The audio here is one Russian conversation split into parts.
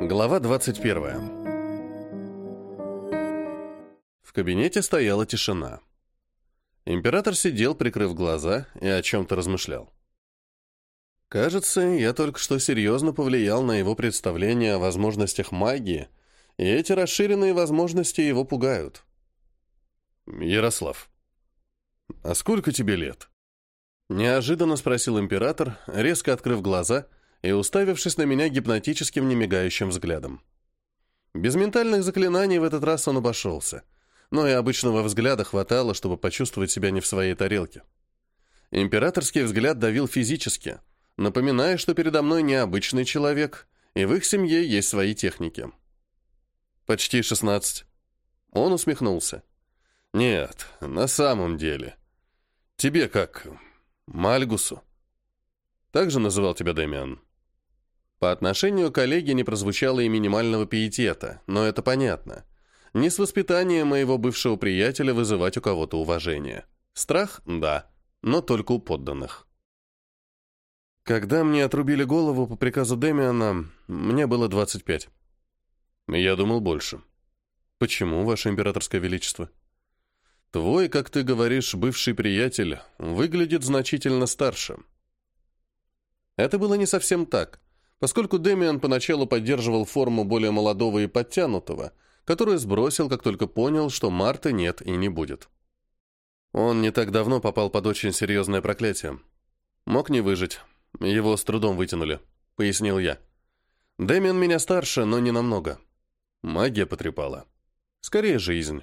Глава 21. В кабинете стояла тишина. Император сидел, прикрыв глаза, и о чем-то размышлял. Кажется, я только что серьезно повлиял на его представление о возможностях магии, и эти расширенные возможности его пугают. «Ярослав, а сколько тебе лет?» Неожиданно спросил император, резко открыв глаза — и уставившись на меня гипнотическим немигающим взглядом. Без ментальных заклинаний в этот раз он обошелся, но и обычного взгляда хватало, чтобы почувствовать себя не в своей тарелке. Императорский взгляд давил физически, напоминая, что передо мной необычный человек, и в их семье есть свои техники. «Почти шестнадцать». Он усмехнулся. «Нет, на самом деле. Тебе как? Мальгусу?» Так же называл тебя Дэмиан?» По отношению к коллеге не прозвучало и минимального пиетета, но это понятно. Не с воспитанием моего бывшего приятеля вызывать у кого-то уважение. Страх – да, но только у подданных. Когда мне отрубили голову по приказу Демиана, мне было 25. Я думал больше. Почему, Ваше Императорское Величество? Твой, как ты говоришь, бывший приятель, выглядит значительно старше. Это было не совсем так – поскольку Демиан поначалу поддерживал форму более молодого и подтянутого, которую сбросил, как только понял, что Марта нет и не будет. Он не так давно попал под очень серьезное проклятие. Мог не выжить. Его с трудом вытянули, пояснил я. Дэмиан меня старше, но не намного. Магия потрепала. Скорее, жизнь.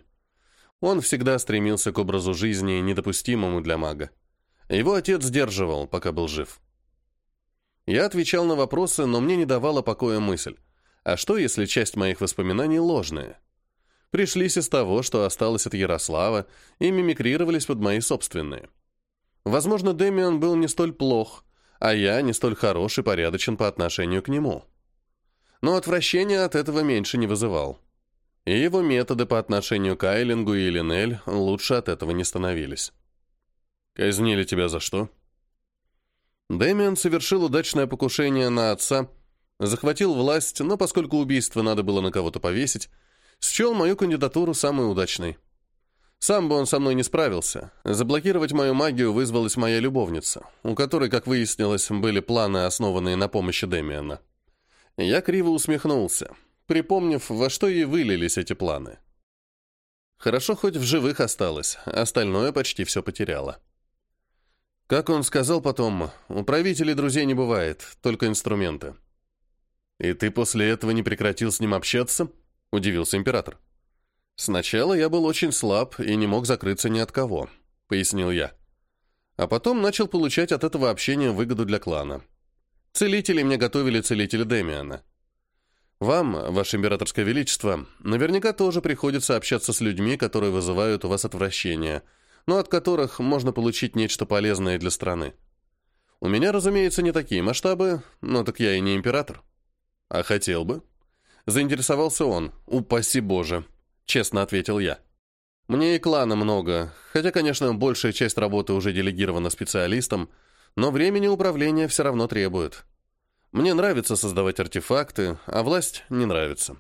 Он всегда стремился к образу жизни, недопустимому для мага. Его отец сдерживал, пока был жив. Я отвечал на вопросы, но мне не давала покоя мысль. А что, если часть моих воспоминаний ложная? Пришлись из того, что осталось от Ярослава, и мимикрировались под мои собственные. Возможно, Дэмиан был не столь плох, а я не столь хорош и порядочен по отношению к нему. Но отвращения от этого меньше не вызывал. И его методы по отношению к Айлингу и Линель лучше от этого не становились. «Казнили тебя за что?» Дэмиан совершил удачное покушение на отца, захватил власть, но поскольку убийство надо было на кого-то повесить, счел мою кандидатуру самой удачной. Сам бы он со мной не справился. Заблокировать мою магию вызвалась моя любовница, у которой, как выяснилось, были планы, основанные на помощи Дэмиана. Я криво усмехнулся, припомнив, во что и вылились эти планы. Хорошо хоть в живых осталось, остальное почти все потеряло. Как он сказал потом, у правителей друзей не бывает, только инструменты. «И ты после этого не прекратил с ним общаться?» – удивился император. «Сначала я был очень слаб и не мог закрыться ни от кого», – пояснил я. А потом начал получать от этого общения выгоду для клана. Целители мне готовили целители Демиана. Вам, Ваше Императорское Величество, наверняка тоже приходится общаться с людьми, которые вызывают у вас отвращение – но от которых можно получить нечто полезное для страны. У меня, разумеется, не такие масштабы, но так я и не император. А хотел бы. Заинтересовался он. Упаси Боже. Честно ответил я. Мне и клана много, хотя, конечно, большая часть работы уже делегирована специалистам, но времени управления все равно требует. Мне нравится создавать артефакты, а власть не нравится.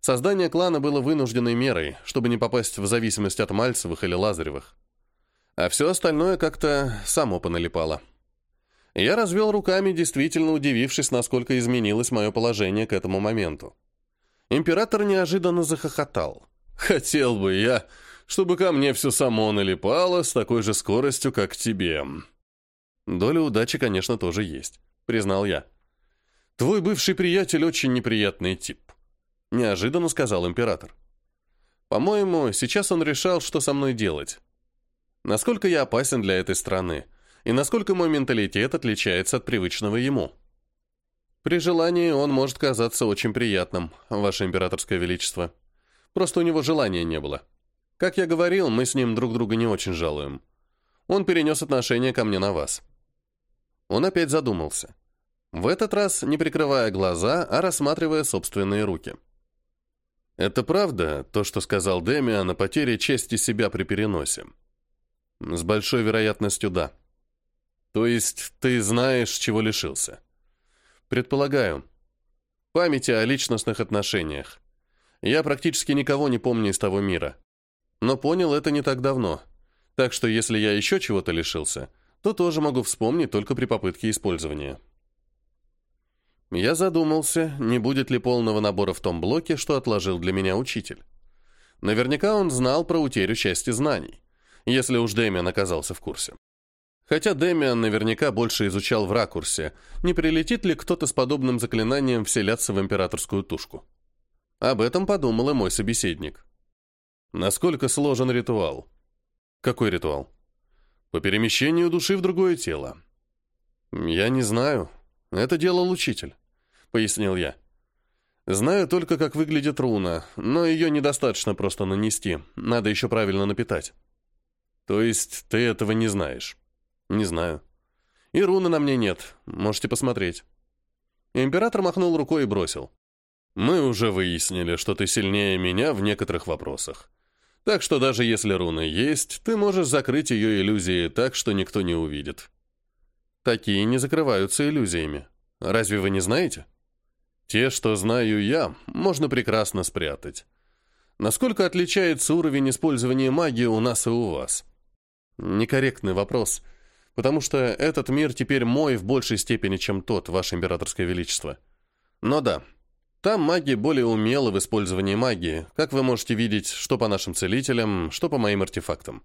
Создание клана было вынужденной мерой, чтобы не попасть в зависимость от Мальцевых или Лазаревых а все остальное как-то само поналипало. Я развел руками, действительно удивившись, насколько изменилось мое положение к этому моменту. Император неожиданно захохотал. «Хотел бы я, чтобы ко мне все само налипало с такой же скоростью, как к тебе». «Доля удачи, конечно, тоже есть», — признал я. «Твой бывший приятель очень неприятный тип», — неожиданно сказал император. «По-моему, сейчас он решал, что со мной делать. Насколько я опасен для этой страны, и насколько мой менталитет отличается от привычного ему. При желании он может казаться очень приятным, Ваше Императорское Величество. Просто у него желания не было. Как я говорил, мы с ним друг друга не очень жалуем. Он перенес отношение ко мне на вас. Он опять задумался. В этот раз не прикрывая глаза, а рассматривая собственные руки. «Это правда, то, что сказал Демиан о потере чести себя при переносе?» С большой вероятностью да. То есть ты знаешь, чего лишился? Предполагаю. Памяти о личностных отношениях. Я практически никого не помню из того мира. Но понял это не так давно. Так что если я еще чего-то лишился, то тоже могу вспомнить только при попытке использования. Я задумался, не будет ли полного набора в том блоке, что отложил для меня учитель. Наверняка он знал про утерю части знаний, если уж Дэмиан оказался в курсе. Хотя Дэмиан наверняка больше изучал в ракурсе, не прилетит ли кто-то с подобным заклинанием вселяться в императорскую тушку. Об этом подумал и мой собеседник. Насколько сложен ритуал? Какой ритуал? По перемещению души в другое тело. Я не знаю. Это делал учитель, пояснил я. Знаю только, как выглядит руна, но ее недостаточно просто нанести, надо еще правильно напитать. То есть ты этого не знаешь? Не знаю. И руны на мне нет, можете посмотреть. Император махнул рукой и бросил. Мы уже выяснили, что ты сильнее меня в некоторых вопросах. Так что даже если руна есть, ты можешь закрыть ее иллюзией так, что никто не увидит. Такие не закрываются иллюзиями. Разве вы не знаете? Те, что знаю я, можно прекрасно спрятать. Насколько отличается уровень использования магии у нас и у вас? Некорректный вопрос, потому что этот мир теперь мой в большей степени, чем тот, ваше императорское величество. Но да, там маги более умелы в использовании магии, как вы можете видеть, что по нашим целителям, что по моим артефактам.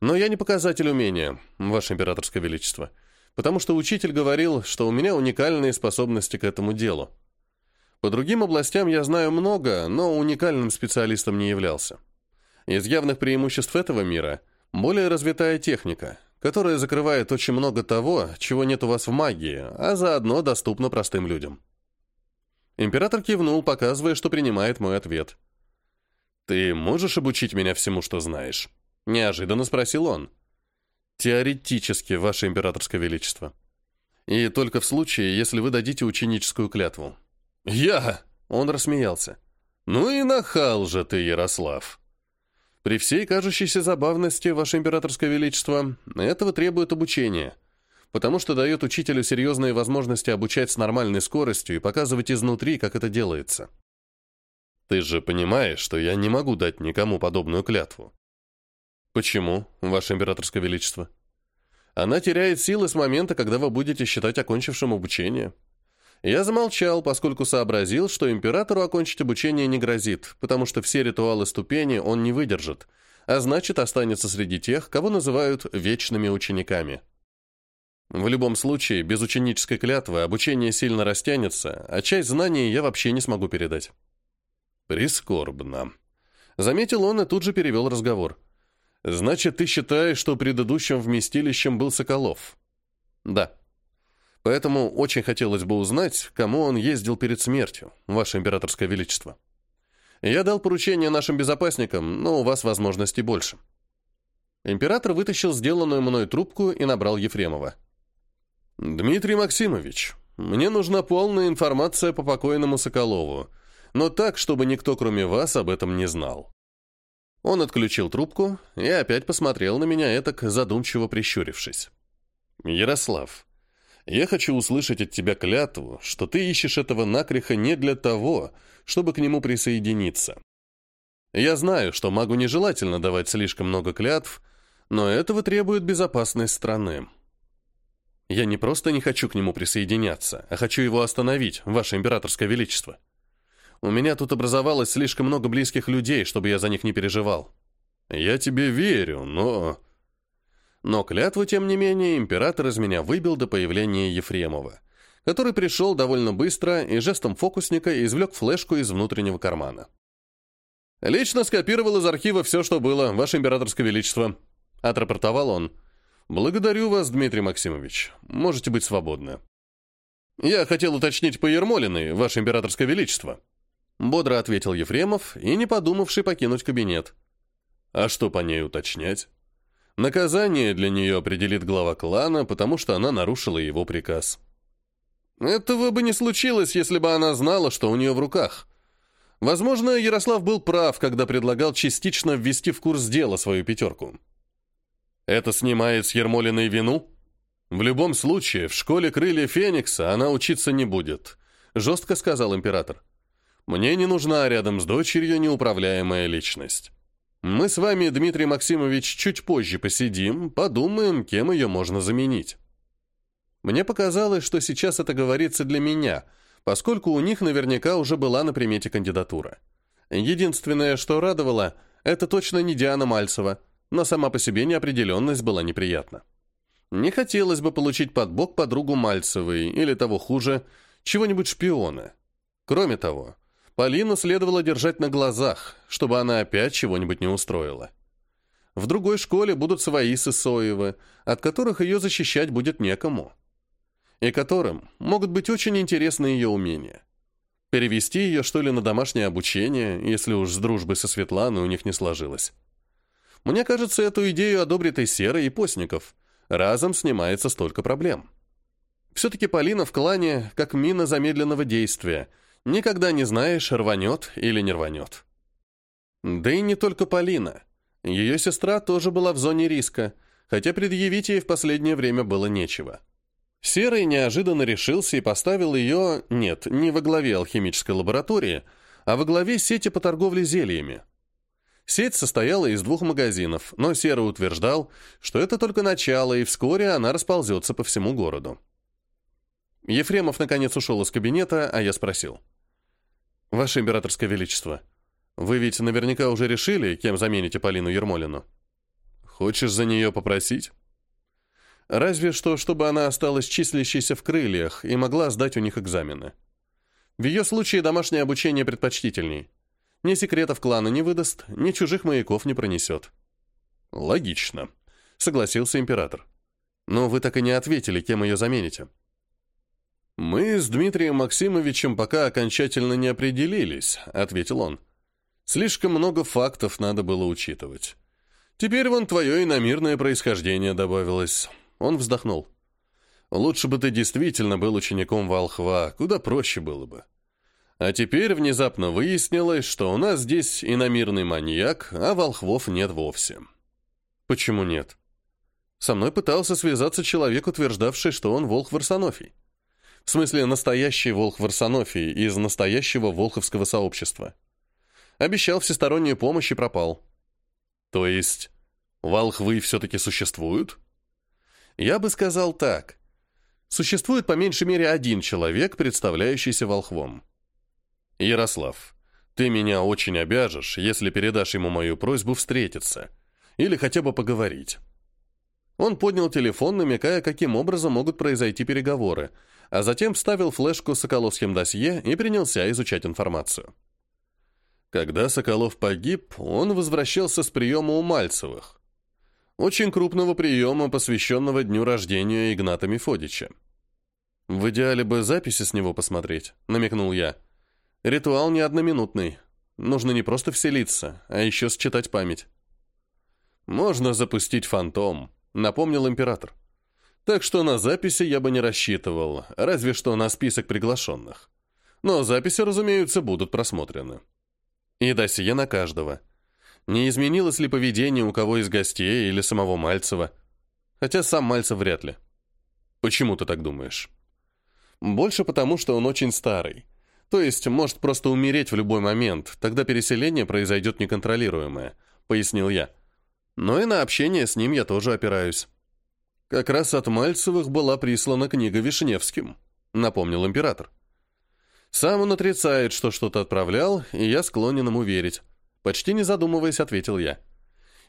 Но я не показатель умения, ваше императорское величество, потому что учитель говорил, что у меня уникальные способности к этому делу. По другим областям я знаю много, но уникальным специалистом не являлся. Из явных преимуществ этого мира – более развитая техника, которая закрывает очень много того, чего нет у вас в магии, а заодно доступна простым людям. Император кивнул, показывая, что принимает мой ответ. «Ты можешь обучить меня всему, что знаешь?» Неожиданно спросил он. «Теоретически, Ваше Императорское Величество. И только в случае, если вы дадите ученическую клятву». «Я?» — он рассмеялся. «Ну и нахал же ты, Ярослав!» «При всей кажущейся забавности, Ваше Императорское Величество, этого требует обучение потому что дает учителю серьезные возможности обучать с нормальной скоростью и показывать изнутри, как это делается. Ты же понимаешь, что я не могу дать никому подобную клятву. Почему, Ваше Императорское Величество? Она теряет силы с момента, когда вы будете считать окончившим обучение. Я замолчал, поскольку сообразил, что императору окончить обучение не грозит, потому что все ритуалы ступени он не выдержит, а значит останется среди тех, кого называют вечными учениками. В любом случае, без ученической клятвы обучение сильно растянется, а часть знаний я вообще не смогу передать. Прискорбно. Заметил он и тут же перевел разговор. Значит, ты считаешь, что предыдущим вместилищем был Соколов? Да. Поэтому очень хотелось бы узнать, кому он ездил перед смертью, Ваше Императорское Величество. Я дал поручение нашим безопасникам, но у вас возможностей больше. Император вытащил сделанную мной трубку и набрал Ефремова. «Дмитрий Максимович, мне нужна полная информация по покойному Соколову, но так, чтобы никто, кроме вас, об этом не знал». Он отключил трубку и опять посмотрел на меня, этак задумчиво прищурившись. «Ярослав, я хочу услышать от тебя клятву, что ты ищешь этого накриха не для того, чтобы к нему присоединиться. Я знаю, что магу нежелательно давать слишком много клятв, но этого требует безопасность страны. Я не просто не хочу к нему присоединяться, а хочу его остановить, ваше императорское величество. У меня тут образовалось слишком много близких людей, чтобы я за них не переживал. Я тебе верю, но... Но клятву, тем не менее, император из меня выбил до появления Ефремова, который пришел довольно быстро и жестом фокусника извлек флешку из внутреннего кармана. «Лично скопировал из архива все, что было, Ваше Императорское Величество», — отрапортовал он. «Благодарю вас, Дмитрий Максимович. Можете быть свободны». «Я хотел уточнить по Ермолиной, Ваше Императорское Величество», бодро ответил Ефремов и, не подумавший, покинуть кабинет. «А что по ней уточнять?» Наказание для нее определит глава клана, потому что она нарушила его приказ. Этого бы не случилось, если бы она знала, что у нее в руках. Возможно, Ярослав был прав, когда предлагал частично ввести в курс дела свою пятерку. Это снимает с Ермолиной вину? В любом случае, в школе крылья Феникса она учиться не будет. — жестко сказал император. «Мне не нужна рядом с дочерью неуправляемая личность. Мы с вами, Дмитрий Максимович, чуть позже посидим, подумаем, кем ее можно заменить». Мне показалось, что сейчас это говорится для меня, поскольку у них наверняка уже была на примете кандидатура. Единственное, что радовало, это точно не Диана Мальцева, но сама по себе неопределенность была неприятна. Не хотелось бы получить под бок подругу Мальцевой или того хуже, чего-нибудь шпиона. Кроме того, Полину следовало держать на глазах, чтобы она опять чего-нибудь не устроила. В другой школе будут свои Сысоевы, от которых ее защищать будет некому. И которым могут быть очень интересны ее умения. Перевести ее, что ли, на домашнее обучение, если уж с дружбой со Светланой у них не сложилось. Мне кажется, эту идею одобрит и Сера, и Постников. Разом снимается столько проблем. Все-таки Полина в клане как мина замедленного действия. Никогда не знаешь, рванет или не рванет. Да и не только Полина. Ее сестра тоже была в зоне риска, хотя предъявить ей в последнее время было нечего. Серый неожиданно решился и поставил ее, нет, не во главе алхимической лаборатории, а во главе сети по торговле зельями. Сеть состояла из двух магазинов, но Серый утверждал, что это только начало, и вскоре она расползется по всему городу. Ефремов наконец ушел из кабинета, а я спросил. «Ваше императорское величество, вы ведь наверняка уже решили, кем замените Полину Ермолину?» «Хочешь за нее попросить?» Разве что, чтобы она осталась числящейся в крыльях и могла сдать у них экзамены. В ее случае домашнее обучение предпочтительней. Ни секретов клана не выдаст, ни чужих маяков не пронесет. Логично, согласился император. Но вы так и не ответили, кем ее замените. Мы с Дмитрием Максимовичем пока окончательно не определились, ответил он. Слишком много фактов надо было учитывать. Теперь вон твое иномирное происхождение добавилось. Он вздохнул. «Лучше бы ты действительно был учеником волхва, куда проще было бы. А теперь внезапно выяснилось, что у нас здесь иномирный маньяк, а волхвов нет вовсе». «Почему нет?» Со мной пытался связаться человек, утверждавший, что он волх Варсонофий. В смысле, настоящий волх Варсонофий из настоящего волховского сообщества. Обещал всестороннюю помощь и пропал. То есть, волхвы все-таки существуют? Я бы сказал так. Существует по меньшей мере один человек, представляющийся волхвом. Ярослав, ты меня очень обяжешь, если передашь ему мою просьбу встретиться. Или хотя бы поговорить. Он поднял телефон, намекая, каким образом могут произойти переговоры, а затем вставил флешку с Соколовским досье и принялся изучать информацию. Когда Соколов погиб, он возвращался с приема у Мальцевых очень крупного приема, посвященного дню рождения Игната Мефодича. «В идеале бы записи с него посмотреть», — намекнул я. «Ритуал не одноминутный. Нужно не просто вселиться, а еще считать память». «Можно запустить фантом», — напомнил император. «Так что на записи я бы не рассчитывал, разве что на список приглашенных. Но записи, разумеется, будут просмотрены. И досье на каждого» не изменилось ли поведение у кого из гостей или самого Мальцева. Хотя сам Мальцев вряд ли. Почему ты так думаешь? Больше потому, что он очень старый. То есть может просто умереть в любой момент, тогда переселение произойдет неконтролируемое, пояснил я. Но и на общение с ним я тоже опираюсь. Как раз от Мальцевых была прислана книга Вишневским, напомнил император. Сам он отрицает, что что-то отправлял, и я склонен ему верить. Почти не задумываясь, ответил я.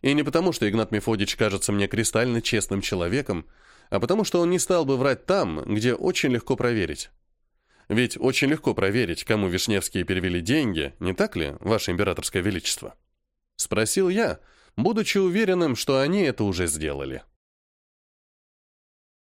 И не потому, что Игнат Мефодич кажется мне кристально честным человеком, а потому, что он не стал бы врать там, где очень легко проверить. Ведь очень легко проверить, кому Вишневские перевели деньги, не так ли, Ваше Императорское Величество? Спросил я, будучи уверенным, что они это уже сделали.